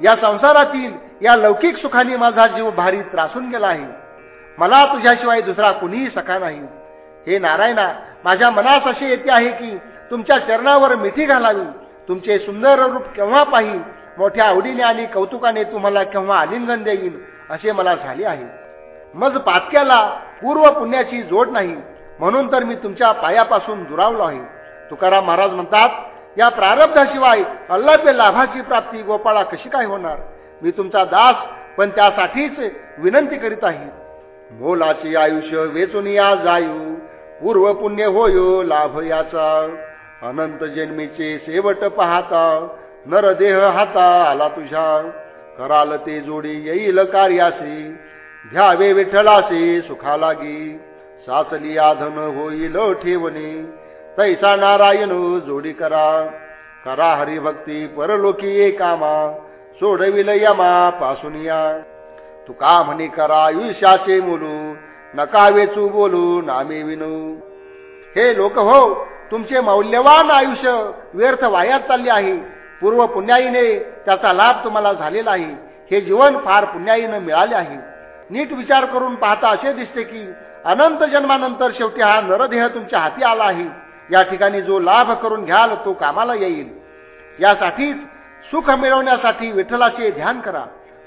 या संसारातील या लौकिक सुखाने माझा जीव भारी त्रासून गेला आहे. मला तुझ्याशिवाय दुसरा कुणीही सखा नाही. हे नारायणा माझ्या मनास असे येते आहे की तुमच्या चरणावर मिठी घालावी. तुमचे सुंदर रूप केव्हा पाहिल मोठ्या आवडीने आणि कौतुकाने तुम्हाला केव्हा आलिंगन देईल असे मला झाले आहे. मग पातक्याला पूर्व पुण्याची जोड नाही. म्हणून तर मी तुमच्या पायापासून दुरावलो आहे. तुकाराम महाराज म्हणतात या प्रारब्धाशिवाय अल्लापे लाभाची प्राप्ती गोपाळा कशी काय होणार? मी तुमचा दास पण त्यासाठीच विनंती करीत आहे. मोलाची आयुष्य वेचून या जायू. पूर्व पुण्य होयो लाभ याचा. अनंत जन्मीचे शेवट पाहता. नरदेह हाता आला तुझ्या. कराल ते जोडी येईल कार्यासी घ्यावे विठ्ठलासे सुखा लागी साचली आधन होईल ठेवणे. तैसा नारायण जोडी करा. करा हरिभक्ती परलोकी कामा सोडविल यमा पासून या. तुका म्हणे करा आयुष्याचे मुलू? नका वेचू बोलू नामे विनू. हे लोक हो तुमचे मौल्यवान आयुष्य व्यर्थ वायात चालले आहे. पूर्व पुण्याईने त्याचा लाभ तुम्हाला झालेला आहे. हे जीवन फार पुण्याईनं मिळाले आहे. नीट विचार करून पाहता असे दिसते की अनंत जन्मानंतर शेवटी हा नरदेह तुमच्या हाती आला आहे. या ठिकाणी जो लाभ करून घ्याल तो कामाला येईल. यासाठीच सुख मिळवण्यासाठी विठ्ठलाचे ध्यान करा.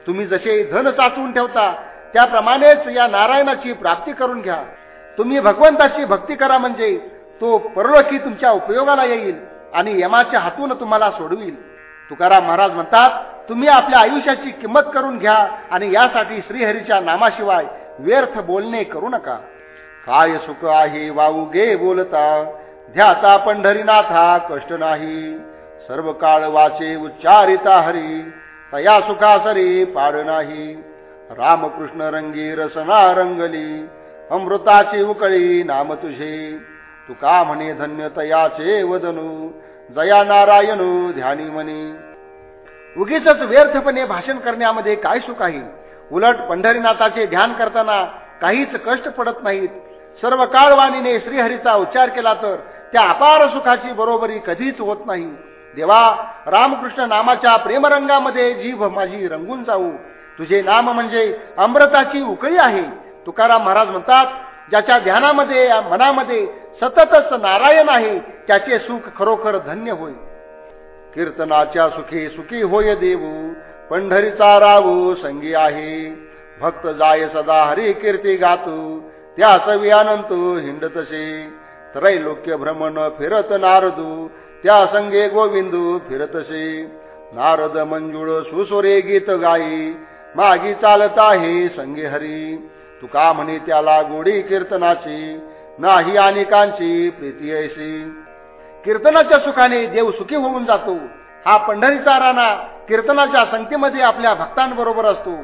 तुम्ही जसे धन साचवून ठेवता त्याप्रमाणेच या नारायणाची प्राप्ती करून घ्या. तुम्ही भगवंताची भक्ती करा म्हणजे तो परलोकी तुमच्या उपयोगाला येईल आणि यमाच्या हातून तुम्हाला सोडविल. तुकाराम महाराज म्हणतात तुम्ही आपल्या आयुष्याची किंमत करून घ्या आणि यासाठी श्रीहरीच्या नामाशिवाय व्यर्थ बोलणे करू नका. काय सुख आहे वाऊ गे बोलता? ध्याता पंढरीनाथा कष्ट नाही. सर्व काळ वाचे उच्चारिता हरी. तया सुखासरी पाड नाही. रामकृष्ण रंगी रसना रंगली अमृताची उकळी नाम तुझे. तुका म्हणे धन्य तयाचे वदनू जया नारायणू ध्यानी म्हणे उगीच व्यर्थपणे भाषण करण्यामध्ये काय सुख आहे? उलट पंढरीनाथाचे ध्यान करताना काहीच कष्ट पडत नाहीत. सर्व काळवाणीने श्रीहरीचा उच्चार केला तर त्या अपार सुखाची बरोबरी कधीच होत नाही. देवा रामकृष्ण नामाच्या प्रेमरंगामध्ये जीभ माझी रंगून जाऊ. तुझे नाम म्हणजे अमृताची उकळी आहे. तुकाराम महाराज म्हणतात ज्याच्या ध्यानामध्ये मनामध्ये सततच नारायण आहे त्याचे सुख खरोखर धन्य होय. कीर्तनाच्या सुखी सुखी होय देऊ पंढरीचा रावू संगी आहे. भक्त जाय सदा हरी कीर्ती गातू त्या सवी अनंत हिंडतसे. त्रैलोक्य भ्रमण फिरत नारदू त्या संगे गोविंदू फिरतसे नारद मंजुळ सुसोरे गीत गाई. मागी चालत आहे संगे हरी. तुका म्हणे त्याला गोडी कीर्तनाची. नाही अनेकांची प्रीती ऐशी. कीर्तनाच्या सुखाने देव सुखी होऊन जातो. हा पंढरीचा राणा कीर्तनाच्या संख्येमध्ये आपल्या भक्तांबरोबर असतो.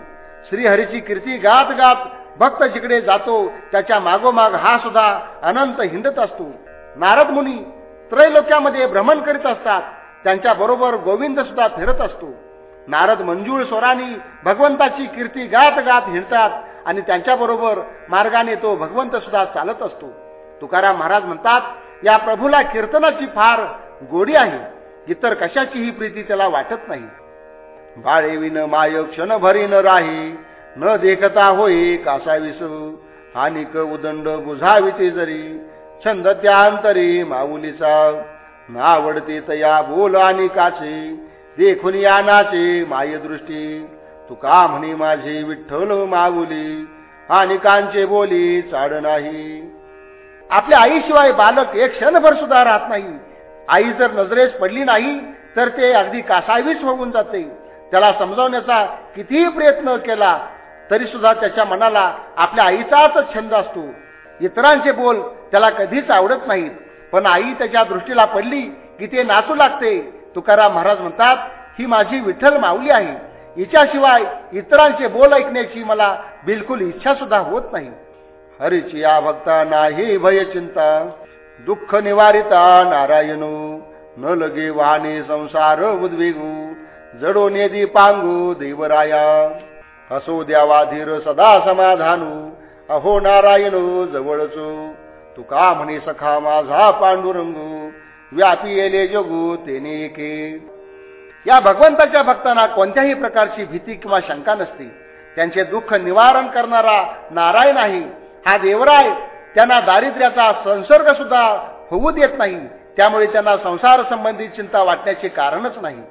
श्रीहरीची कीर्ती गात गात भक्त जिकडे जातो त्याच्या मागोमाग हा सुद्धा अनंत हिंडत असतो. नारद मुनी त्रैलोक्यामध्ये भ्रमण करीत असतात. त्यांच्या बरोबर गोविंद सुद्धा फिरत असतो. नारद मंजूळ स्वरानी भगवंताची कीर्ती गात गात हिंडतात आणि त्यांच्याबरोबर मार्गाने तो भगवंत सुद्धा चालत असतो. तुकाराम महाराज म्हणतात या प्रभूला कीर्तनाची फार गोडी आहे. इतर कशाचीही प्रीती त्याला वाटत नाही. बाळेविन माय क्षण भरीन राही. न देखता होई कासाविस. हानिक उदंड बुझाविते जरी. छंद त्या अंतरी माऊलीचा. नावडते तया बोल आणि काचे देखून या नाचे माय दृष्टी तुका म्हणे माझे विठ्ठल माऊली आणि कांचे बोली चाड नाही. आपल्या आईशिवाय बालक एक क्षणभर सुद्धा राहत नाही. आई जर नजरेस पडली नाही तर ते अगदी कासावीस होऊन जाते. त्याला समजावण्याचा कितीही प्रयत्न केला तरी सुद्धा त्याच्या मनाला आपल्या आईचाच छंद असतो. इतरांचे बोल त्याला कधीच आवडत नाहीत. पण आई त्याच्या दृष्टीला पडली की ते नाचू लागते. तुकाराम महाराज म्हणतात ही माझी विठ्ठल माऊली आहे. हिच्याशिवाय इतरांचे बोल ऐकण्याची मला बिलकुल इच्छा सुद्धा होत नाही. हरीची या भक्ता नाही भय चिंता. दुःख निवारिता नारायणू. न लगे वाहने संसार उद्वेगू. जडो नेदी पांगू देवराया. असो द्यावा धीर सदा समाधानू. अहो नारायण जवळचो. तुका म्हणे सखा माझा पांडुरंगू. व्यापी येले जगू तेने के या भगवंताच्या भक्तांना कोणत्याही प्रकारची भीती किंवा शंका नसते. त्यांचे दुःख निवारण करणारा नारायण आहे. हा देवराय त्यांना दारिद्र्याचा संसर्ग सुद्धा होऊ देत नाही. त्यामुळे त्यांना संसार संबंधी चिंता वाटण्याचे कारणच नाही.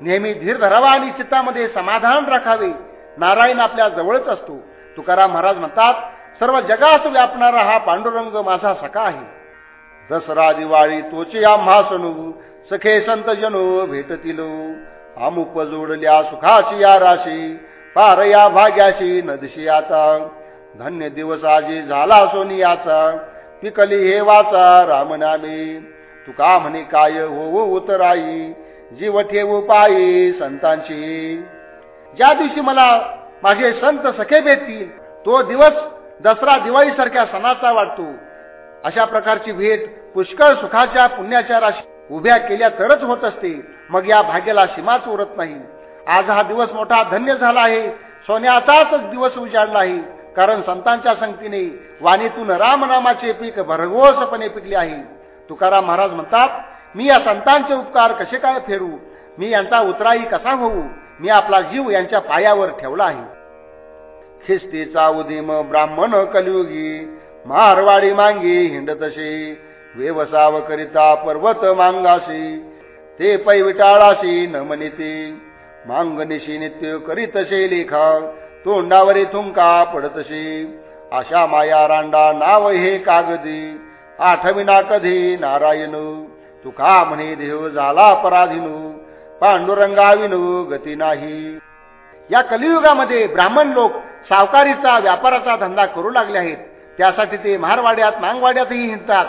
नेहमी धीर धरावा आणि चित्तामध्ये समाधान राखावे. नारायण आपल्या जवळच असतो. तुकाराम महाराज म्हणतात सर्व जगात व्यापणारा हा पांडुरंग माझा सखा आहे. दसरा दिवाळी तोचे आम्हा सणू सखे संत जनो भेटतील. आमुप जोडल्या सुखाची या राशी पार या भाग्याशी नदशी आता. धन्य दिवस आजी झाला सोनियाचा पिकली हे वाचा रामनामे तुका म्हणे काय हो उतराई जीव ठेवू पायी संतांची ज्या दिवशी मला माझे संत सखे भेटतील. तो दिवस दसरा दिवाळी सारख्या सणाचा वाटतो. अशा प्रकारची भेट पुष्कळ सुखाच्या पुण्याच्या राशी उभ्या केल्या तरच होत असते. मग या भाग्याला सीमाच उरत नाही. आज हा दिवस मोठा धन्य झाला आहे. सोन्याचाच दिवस उजाडला आहे. कारण संतांच्या संगतीने वाणीतून रामनामाचे पीक भरघोसपणे पिकले आहे. तुकाराम महाराज म्हणतात मी या संतांचे उपकार कसे काय फेरू? मी यांचा उतराई कसा होऊ? मी आपला जीव यांच्या पायावर ठेवला आहे. खिस्तीचा उदिम ब्राह्मण कलियुगी मारवाडी मांगी हिंडतशी व्यवसाव करिता पर्वत मांगाशी ते पै विटाळाशी न म्हणिते मांगनिशी नित्य करीतसे लेखा तोंडावरी थुंका पडतसे आशा माया रांडा नाव हे कागदी आठविना कधी नारायण तुका म्हणे देव झाला पराधीनू पांडुरंगाविन गती नाही. या कलियुगामध्ये ब्राह्मण लोक सावकारीचा व्यापाराचा धंदा करू लागले आहेत. त्यासाठी ते महारवाड्यात मांगवाड्यातही हिंडतात.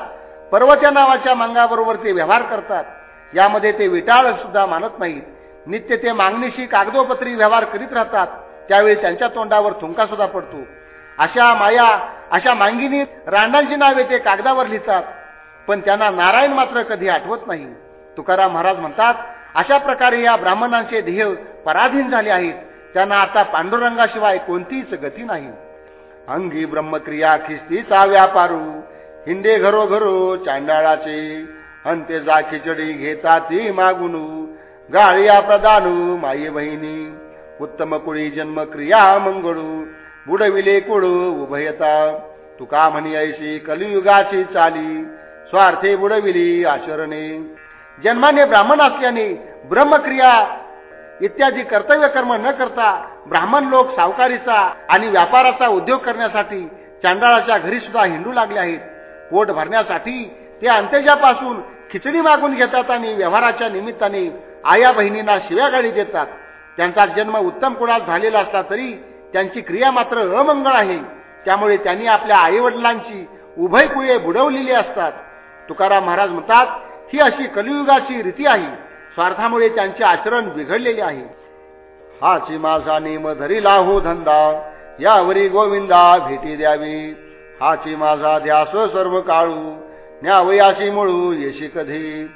पर्वत्या नावाच्या मांगाबरोबर ते व्यवहार करतात. यामध्ये ते विटाळ सुद्धा मानत नाहीत. नित्य ते मागणीशी कागदोपत्री व्यवहार करीत राहतात. त्यावेळी त्यांच्या तोंडावर थुंका सुद्धा पडतो. अशा माया अशा मांगिनी रांडांची नावे ते कागदावर लिहितात. पण त्यांना नारायण मात्र कधी आठवत नाही. तुकाराम महाराज म्हणतात अशा प्रकारे या ब्राह्मणांचे ध्येय पराधीन झाले आहेत. त्यांना आता पांडुरंगाशिवाय कोणतीच गती नाही. अंगी ब्रह्मक्रिया खिस्तीचा व्यापारू हिंदे घरोघरो चांडाळाचे अंते जा खिचडी घेता ती मागुनू गाळिया प्रदानू माई बहिणी. उत्तम कुळी जन्म क्रिया मंगळू बुडविले कुळ उभयता. तुका म्हणी ऐशी कलियुगाची चाली स्वार्थे बुडविली आचरणे. जन्माने ब्राह्मण असल्याने ब्रह्मक्रिया इत्यादी कर्तव्य कर्म न करता ब्राह्मण लोक सावकारीचा आणि व्यापाराचा उद्योग करण्यासाठी चांडाळाच्या घरी सुद्धा हिंडू लागले आहेत. पोट भरण्यासाठी ते अंत्यजापासून खिचडी मागून घेतात आणि व्यवहाराच्या निमित्ताने आया बहिणींना शिव्यागाडी देतात. त्यांचा जन्म उत्तम कुणात झालेला असला तरी त्यांची क्रिया मात्र अमंगळ आहे. त्यामुळे त्यांनी आपल्या आईवडिलांची उभय कुळे बुडवलेली असतात. तुकाराम महाराज म्हणतात ही अशी कलियुगाची रीती आहे. स्वार्थामुळे त्यांचे आचरण बिघडलेले आहे. हाची माझा नेम धरिला हो धंदा. यावरी गोविंदा भेटी द्यावी. हाची माझा ध्यास सर्व काळू. न्यावयाची मुळू येशी कधी.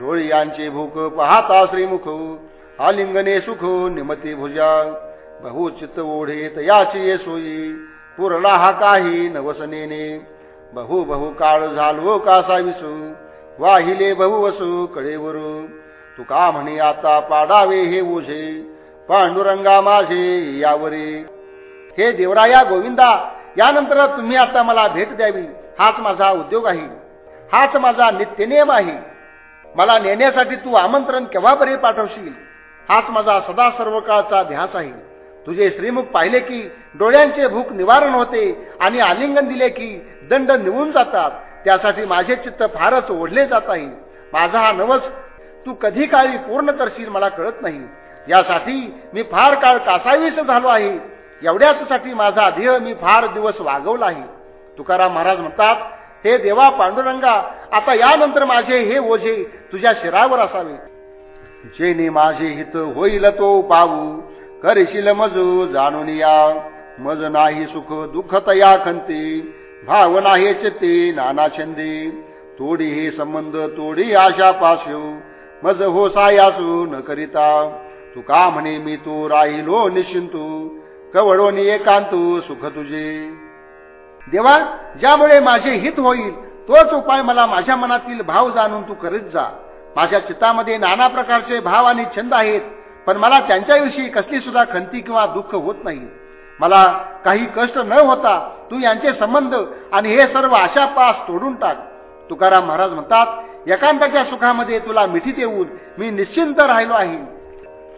डोळी यांची भूक पाहता श्रीमुख. आलिंगने सुख निमती भुजा. बहुचित ओढे तयाची ये सोयी. पुरला हा काही नवसनेने. बहु बहु काळ झालो कासा विसू वाहिले बहुवसू कळेवरू तुका म्हणे आता पाडावे हे ओझे. पांडुरंगा माझे यावरे. हे देवराया गोविंदा यानंतर तुम्ही आता मला भेट द्यावी. हाच माझा उद्योग आहे. हाच माझा नित्यनेम आहे. मला नेण्यासाठी तू आमंत्रण केव्हापर्यंत पाठवशील? हाच माझा सदा सर्व काळचा ध्यास आहे. तुझे श्रीमुख पाहिले की डोळ्यांचे भूक निवारण होते आणि आलिंगन दिले की दंड निवून जातात. त्यासाठी माझे चित्त फारच ओढले जात आहे माझा हा नवस तू कधी काळी पूर्ण करशील मला कळत नाही. यासाठी मी फार काळ कासावीस झालो आहे. एवढ्याचसाठी माझा ध्येय मी फार दिवस वागवला आहे. तुकाराम महाराज म्हणतात हे देवा पांडुरंगा आता यानंतर माझे हे ओझे तुझ्या शिरावर असावे. जेने माझे हित होईल तो पाहू करशील मज जाणून या. मज नाही सुख दुःख तया खंती. भावना नाही चित्ते नाना छंदी. तोडी हे संबंध तोडी आशा पाशू मज हो सायासू न करिता. का म्हणे मी तो राहिलो निश्चिंतू. कवडोनी एकांतू सुख तुझे. देवा ज्यामुळे माझे हित होईल तोच उपाय मला माझ्या मनातील भाव जाणून तू करीत जा. माझ्या चित्तामध्ये नाना प्रकारचे भाव आणि छंद आहेत पण मला त्यांच्याविषयी कसली सुद्धा खंती किंवा दुःख होत नाही. मला काही कष्ट न होता तू यांचे संबंध आणि हे सर्व आशा पास तोडून टाक. तुकाराम महाराज म्हणतात एकांताच्या सुखामध्ये तुला मिठी देऊन मी निश्चिंत राहिलो आहे.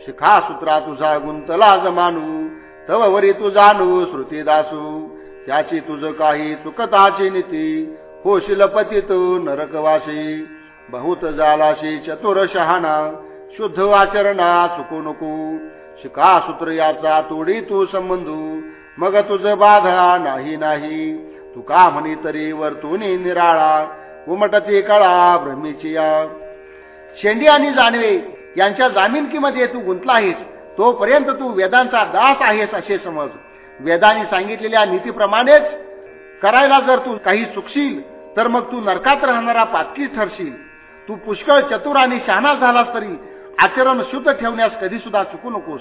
शिखा सूत्रा तुझा गुंतला जमानू तव वरी तू जाणू श्रुती दासू. त्याची तुझ काही चुकताची नीती होशील तू नरकवासी बहुत जालाशी चतुर शहाणा शुद्ध आचरणा चुकू नको. शिका सूत्र याचा तोडी तू संबंधू. मग तुझ बाधा नाही नाही. तू का म्हणी तरी वर्तुनी निराळा? उमटती कळा भ्रमीची शेंडी आणि जानवे यांच्या जामिनकीमध्ये तू गुंतला आहेस तोपर्यंत तू वेदांचा दास आहेस असे समज. वेदांनी सांगितलेल्या नीतीप्रमाणेच करायला जर तू काही चुकशील तर मग तू नरकात राहणारा पातकी ठरशील. तू पुष्कळ चतुर आणि शहाणा झालास तरी आचरण शुद्ध ठेवण्यास कधी सुद्धा चुकू नकोस.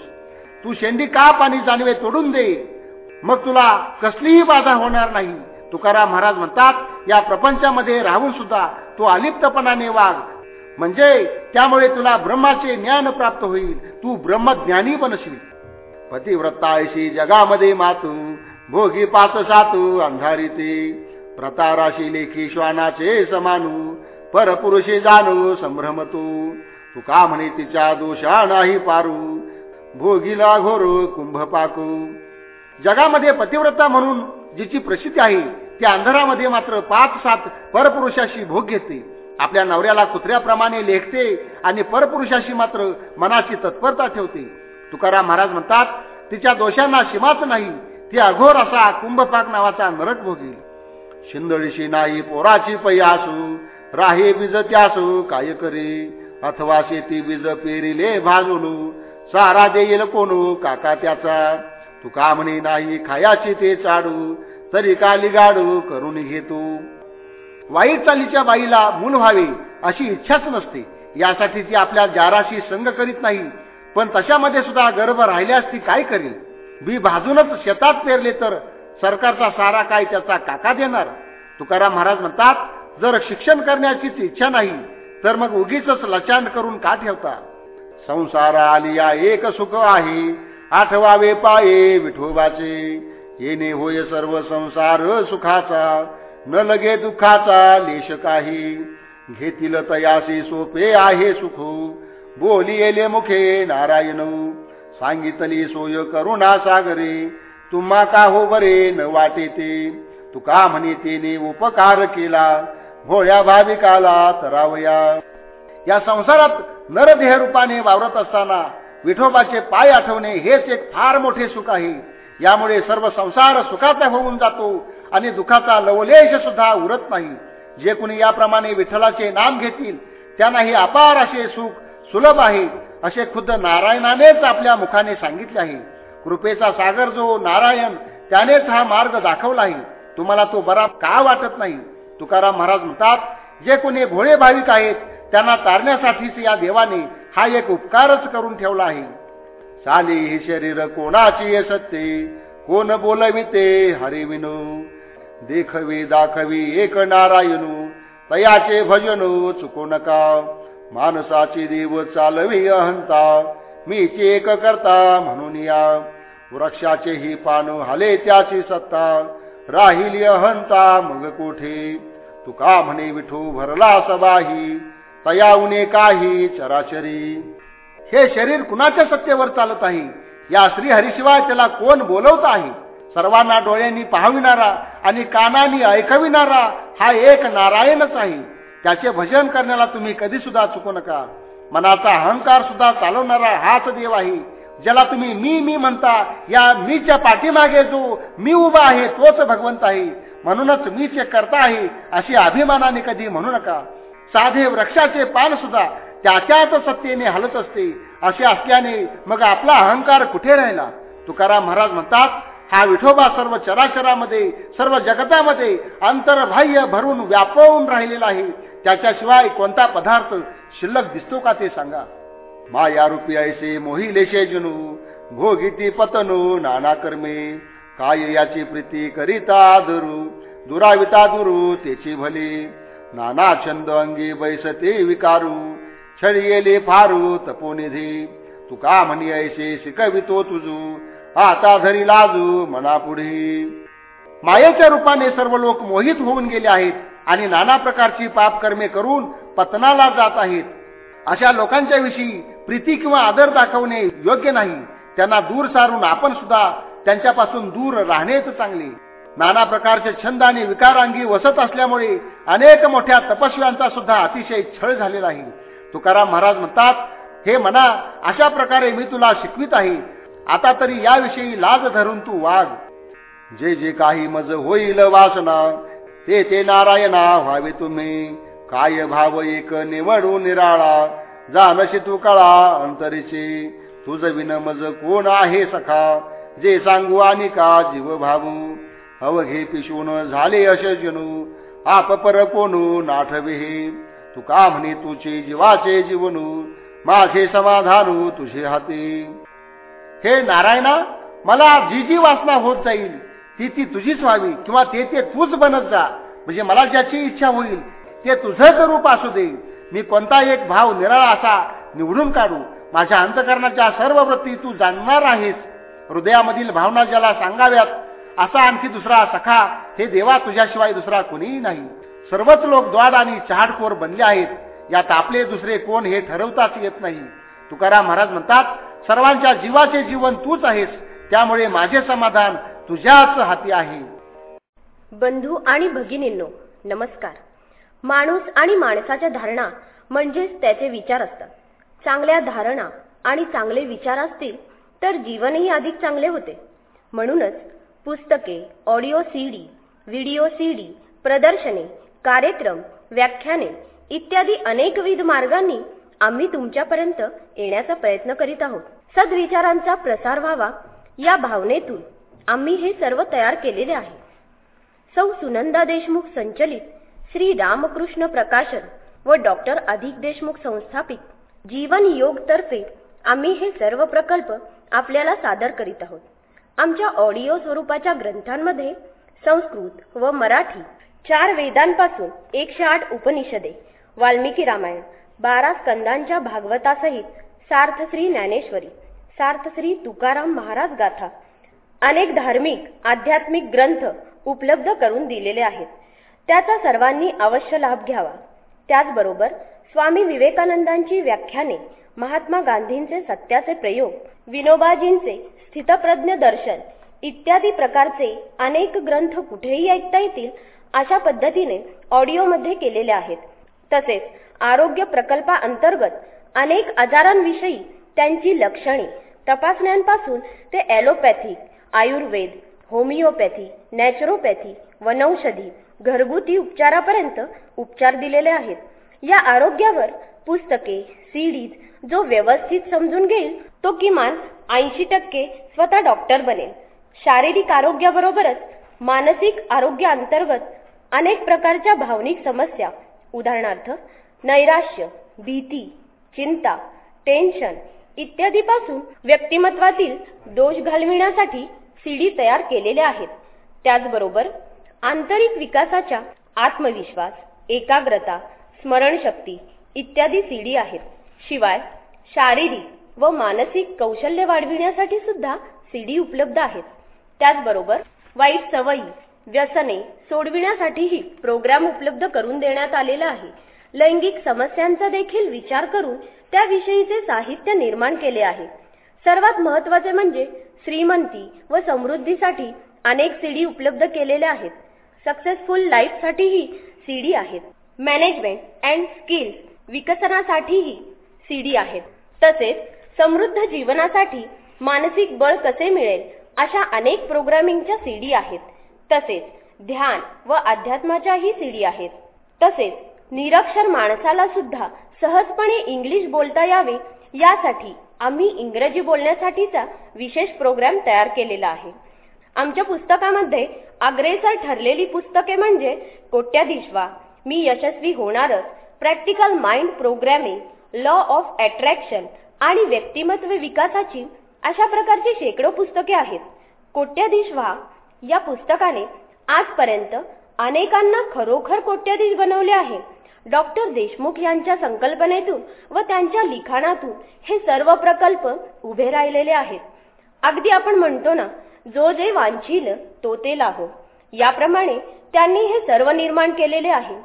तू शेंडी काप आणि जानवे तोडून दे? मग तुला कसलीही बाधा होणार नाही. तुकाराम महाराज म्हणतात या प्रपंचामध्ये राहून सुद्धा तू अलिप्तपणाने वाघ म्हणजे त्यामुळे तुला ब्रह्माचे ज्ञान प्राप्त होईल. तू ब्रह्मज्ञानी बनशील. पतिव्रतायशी जगामध्ये मातू भोगी पाच सातू अंधारी ते प्रताराशी लेखी श्वानाचे समानू परपुरुषी जाणू संभ्रमतू. तू तुका म्हणे तिच्या दोषा नाही पारू? भोगीला घोर कुंभ पाकू. जगामध्ये पतिव्रता म्हणून जिची प्रसिद्धी आहे त्या अंधारामध्ये मात्र पाच सात परपुरुषाशी भोग घेते. आपल्या नवऱ्याला कुत्र्याप्रमाणे लेखते आणि परपुरुषाशी मात्र मनाची तत्परता ठेवते. तुकाराम महाराज म्हणतात तिच्या दोषांना सीमाच नाही ती अघोर असा कुंभपाक नावाचा नरक भोगील. शिंदळीशी नाही पोराची पयासू राहे बीज त्यासू काय करे? अथवा शेती बीज पेरिले भाजून सारा देईल कोणू काका त्याचा. तू का म्हणे नाही खायाची ते चाडू. तरी काली गाडू करून घेतो. वाईट चालीच्या बाईला मूल व्हावे अशी इच्छाच नसते. यासाठी ती आपल्या जाराशी संग करीत नाही. पण तशामध्ये सुद्धा गर्भ राहिल्यास ती काय करेल? बी भाजूनच शेतात पेरले तर सरकारचा सारा काय त्याचा काका देणार? तुकाराम महाराज म्हणतात जर शिक्षण करण्याचीच इच्छा नाही तर मग उगीच लचांड करून का ठेवता? संसार आलिया एक सुख आहे. आठवावे पाये विठोबाचे. येणे होय सर्व संसार सुखाचा. न लगे दुःखाचा लेश काही. घेतील तयासी सोपे आहे सुख. बोली येले मुखे नारायण. सांगितली सोय करुणा सागरे. तुम्हा का हो बरे न वाटे ते तुका म्हणे तेने उपकार केला. भोळ्या भाविकाला तरावया या संसारात नरदेह रूपाने वावरत असताना विठोबाचे पाय आठवणे हेच एक फार मोठे सुख आहे. यामुळे सर्व संसार सुखाचा होऊन जातो आणि दुखाचा लवलेश सुद्धा उरत नाही. जे कुणी याप्रमाणे विठ्ठलाचे नाम घेतील त्यांनाही अपार असे सुख सुलभ आहे असे खुद्द नारायणानेच आपल्या मुखाने सांगितले आहे. कृपेचा सागर जो नारायण त्यानेच हा मार्ग दाखवला आहे. तुम्हाला तो बरा का वाटत नाही? तुकाराम महाराज म्हणतात जे कोणी भोळे भाविक आहेत त्यांना तारण्यासाठीच या देवाने हा एक उपकारच करून ठेवला आहे. साली हे शरीर कोणाची सत्ते? कोण बोलविते हरिविनो? देखवी दाखवी एक नारायणू तयाचे भजनू चुको नका. माणसाची देव चालवी अहंता मीचे एक करता म्हणून या. वृक्षाचे ही पान हले त्याची सत्ता. राहिली अहंता मग कोठे? तुका म्हणे विठू भरला सबाही तयाऊने काही चराचरी. हे शरीर कुणाच्या सत्तेवर चालत आहे? या श्रीहरीशिवाय त्याला कोण बोलवत आहे? सर्वांना डोळ्यांनी पाहविणारा आणि कानानी ऐकविणारा हा एक नारायणच आहे. त्याचे भजन करण्याला तुम्ही कधी सुद्धा चुकू नका. मनाचा अहंकार सुद्धा चालवणारा हाच देव आहे. ज्याला तुम्ही मी मी म्हणता या मीच्या पाठीमागे जो मी उभा आहे तोच भगवंत आहे. म्हणूनच मीच करता आहे अशी अभिमानाने कधी म्हणू नका. साधे वृक्षाचे पान सुद्धा त्याच्याच सत्तेने हलत असते. असे असल्याने मग आपला अहंकार कुठे राहिला? तुकाराम महाराज म्हणतात हा विठोबा सर्व चराचरामध्ये सर्व जगतामध्ये अंतर्बाह्य भरून व्यापवून राहिलेला आहे. त्याच्याशिवाय कोणता पदार्थ शिल्लक दिसतो का ते सांगा. माया रूपी ऐसे मोहिलेशे जुनू भोगिती पतनू नाना कर्मे. काय याची प्रीती करिता धरू दुराविता दुरू तेची भली. नाना छंद अंगी बैसते विकारू छळी फारू तपोनिधी. तू का म्हणी ऐसे शिकवितो तुझू आता धरी लाजू मना मायेच्या रूपाने सर्व लोक मोहित होऊन गेले आहेत आणि नाना प्रकारची पाप कर्मे करून पतनाला जात आहेत. अशा लोकांच्या विषयी प्रीती किंवा आदर दाखवणे योग्य नाही त्यांना दूर सारून आपण सुद्धा त्यांच्यापासून दूर राहणेच चांगले. नाना प्रकारचे छंद आणि विकारांगी वसत असल्यामुळे अनेक मोठ्या तपस्व्यांचा सुद्धा अतिशय छळ झालेला आहे. तुकाराम महाराज म्हणतात हे म्हणा अशा प्रकारे मी तुला शिकवित आहे. आता तरी याविषयी लाज धरून तू वाघ जे जे काही मज होईल वासना ते ते नारायणा व्हावे तुम्ही. काय भाव एक निवडू निराळा. जानशी तू कळा अंतरीचे तुझ विन मज कोण आहे सखा? जे सांगू आणि का जीव भावू? अवघे पिशून झाले असे जनू आप पर कोणू नाठवे तू का म्हणे तुझे जीवाचे जीवनू? माझे समाधानू तुझे हाती. हे नारायणा मला जी जी वासना होत जाईल ती ती तुझीच व्हावी किंवा ते ते तूच बनत जा. म्हणजे मला ज्याची इच्छा होईल ते तुझंच रूप असू दे. मी कोणता एक भाव निराळा असा निवडून काढू. माझ्या अंतकरणाच्या सर्व वृत्ती तू जाणणार आहेस. हृदयामधील भावना ज्याला सांगाव्यात असा आणखी दुसरा सखा हे देवा तुझ्याशिवाय दुसरा कोणीही नाही. सर्वच लोक द्वाद आणि चहाडखोर बनले आहेत. यात आपले दुसरे कोण हे ठरवताच येत नाही. तुकाराम महाराज म्हणतात सर्वांच्या जीवाचे जीवन तूच आहेस. त्यामुळे माझे समाधान तुझ्याच हाती आहे. बंधू आणि भगिनींनो नमस्कार. माणूस आणि माणसाच्या धारणा म्हणजेच त्याचे विचार असतात. चांगल्या धारणा आणि चांगले विचार असतील तर जीवनही अधिक चांगले होते. म्हणूनच पुस्तके ऑडिओ सीडी व्हिडिओ सीडी प्रदर्शने कार्यक्रम व्याख्याने इत्यादी अनेकविध मार्गांनी आम्ही तुमच्यापर्यंत येण्याचा प्रयत्न करीत आहोत. सद्विचारांचा प्रसार व्हावा या भावनेतून आम्ही हे सर्व तयार केलेले आहे. सौ सुनंदा देशमुख संचलित श्री रामकृष्ण प्रकाशन व डॉक्टर अधिक देशमुख संस्थापित जीवन योग तर्फे आम्ही हे सर्व प्रकल्प आपल्याला सादर करीत आहोत. आमच्या ऑडिओ स्वरूपाच्या ग्रंथांमध्ये संस्कृत व मराठी चार वेदांपासून एकशे आठ उपनिषदे वाल्मिकी रामायण बारा स्कंदांच्या भागवतासहित सार्थश्री ज्ञानेश्वरी सार्थश्री तुकाराम महाराज गाथा अनेक धार्मिक आध्यात्मिक ग्रंथ उपलब्ध करून दिलेले आहेत. त्याचा सर्वांनी अवश्य लाभ घ्यावा. त्याचबरोबर स्वामी विवेकानंदांची व्याख्याने महात्मा गांधींचे सत्याचे प्रयोग विनोबाजींचे स्थितप्रज्ञ दर्शन इत्यादी प्रकारचे अनेक ग्रंथ कुठेही ऐकता येतील अशा पद्धतीने ऑडिओमध्ये केलेले आहेत. तसेच आरोग्य प्रकल्पाअंतर्गत अनेक आजारांविषयी त्यांची लक्षणे तपासण्यांपासून ते ॲलोपॅथी आयुर्वेद होमिओपॅथी नॅचरोपॅथी वनौषधी घरगुती उपचारापर्यंत उपचार दिलेले आहेत. या आरोग्यावर पुस्तके सीडीज जो व्यवस्थित समजून घेईल तो किमान ऐंशी टक्के स्वतः डॉक्टर बनेल. शारीरिक आरोग्याबरोबरच मानसिक आरोग्याअंतर्गत अनेक प्रकारच्या भावनिक समस्या उदाहरणार्थ नैराश्य भीती चिंता टेन्शन इत्यादीपासून व्यक्तिमत्वातील दोष घालविण्यासाठी सीडी तयार केलेल्या आहेत. त्याचबरोबर आंतरिक विकासाच्या आत्मविश्वास एकाग्रता स्मरणशक्ती इत्यादी सीडी आहेत. शिवाय शारीरिक व मानसिक कौशल्य वाढविण्यासाठी सुद्धा सीडी उपलब्ध आहेत. त्याचबरोबर वाईट सवयी व्यसने सोडविण्यासाठीही प्रोग्राम उपलब्ध करून देण्यात आलेला आहे. लैंगिक समस्यांचा देखील विचार करून त्याविषयीचे साहित्य निर्माण केले आहे. सर्वात महत्त्वाचे म्हणजे श्रीमंती व समृद्धीसाठी अनेक सीडी उपलब्ध केलेल्या आहेत. सक्सेसफुल लाईफसाठीही सीडी आहेत. मॅनेजमेंट अँड स्किल्स विकसनासाठीही सीडी आहेत. तसेच समृद्ध जीवनासाठी मानसिक बळ कसे मिळेल अशा अनेक प्रोग्रामिंगच्या सीडी आहेत. तसेच ध्यान व अध्यात्माच्याही सीडी आहेत. तसेच निरक्षर माणसाला सुद्धा सहजपणे इंग्लिश बोलता यावे यासाठी आम्ही इंग्रजी बोलण्यासाठीचा विशेष प्रोग्राम तयार केलेला आहे. आमच्या पुस्तकामध्ये अग्रेसर ठरलेली पुस्तके म्हणजे कोट्याधीशवा. मी यशस्वी होणारच. Practical mind programming law of attraction आणि व्यक्तिमत्व विकासाची अशा प्रकारची शेकडो पुस्तके आहेत. कोट्याधीश व्हा या पुस्तकाने आजपर्यंत अनेकांना खरोखर कोट्याधीश बनवले आहे. डॉक्टर देशमुख यांच्या संकल्पनेतून व त्यांच्या लिखाणातून हे सर्व प्रकल्प उभे राहिलेले आहेत. अगदी आपण म्हणतो ना जो जे वांछील तो ते लाहो. याप्रमाणे त्यांनी हे सर्व निर्माण केलेले आहे.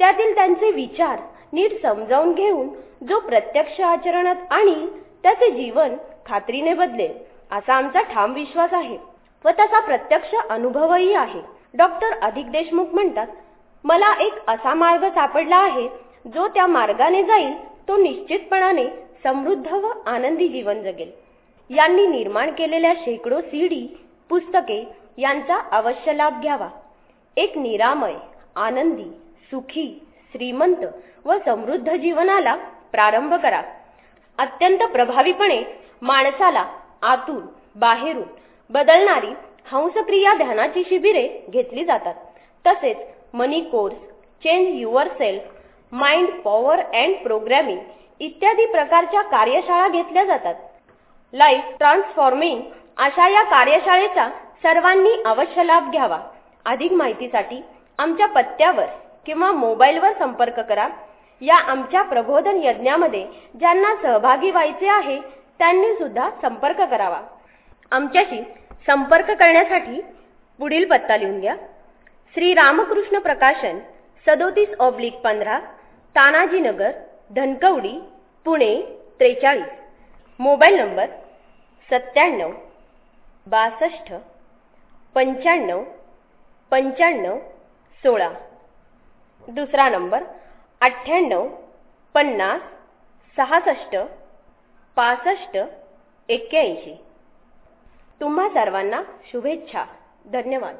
त्यातील त्यांचे विचार नीट समजावून घेऊन जो प्रत्यक्ष आचरणात आणि त्याचे जीवन खात्रीने बदलेल असा आमचा ठाम विश्वास आहे व त्याचा प्रत्यक्ष अनुभवही आहे. डॉक्टर अधिक देशमुख म्हणतात मला एक असा मार्ग सापडला आहे जो त्या मार्गाने जाईल तो निश्चितपणाने समृद्ध व आनंदी जीवन जगेल. यांनी निर्माण केलेल्या शेकडो सीडी पुस्तके यांचा अवश्य लाभ घ्यावा. एक निरामय आनंदी सुखी श्रीमंत व समृद्ध जीवनाला प्रारंभ करा. अत्यंत प्रभावीपणे माणसाला आतून बाहेरून बदलणारी हंसक्रिया ध्यानाची शिबिरे घेतली जातात. तसेच money course change yourself mind power and programming इत्यादी प्रकारच्या कार्यशाळा घेतल्या जातात. लाईफ ट्रान्सफॉर्मिंग अशा या कार्यशाळेचा सर्वांनी अवश्य लाभ घ्यावा. अधिक माहितीसाठी आमच्या पत्त्यावर किंवा मोबाईलवर संपर्क करा. या आमच्या प्रबोधन यज्ञामध्ये ज्यांना सहभागी व्हायचे आहे त्यांनी सुद्धा संपर्क करावा. आमच्याशी संपर्क करण्यासाठी पुढील पत्ता लिहून घ्या. श्री रामकृष्ण प्रकाशन सदोतीस ऑब्लिक पंधरा तानाजीनगर धनकवडी पुणे त्रेचाळीस. मोबाईल नंबर सत्त्याण्णव बासष्ट पंच्याण्णव पंच्याण्णव सोळा. दुसरा नंबर अठ्ठ्याण्णव पन्नास सहासष्ट पासष्ट एक्क्याऐंशी. तुम्हा सर्वांना शुभेच्छा. धन्यवाद.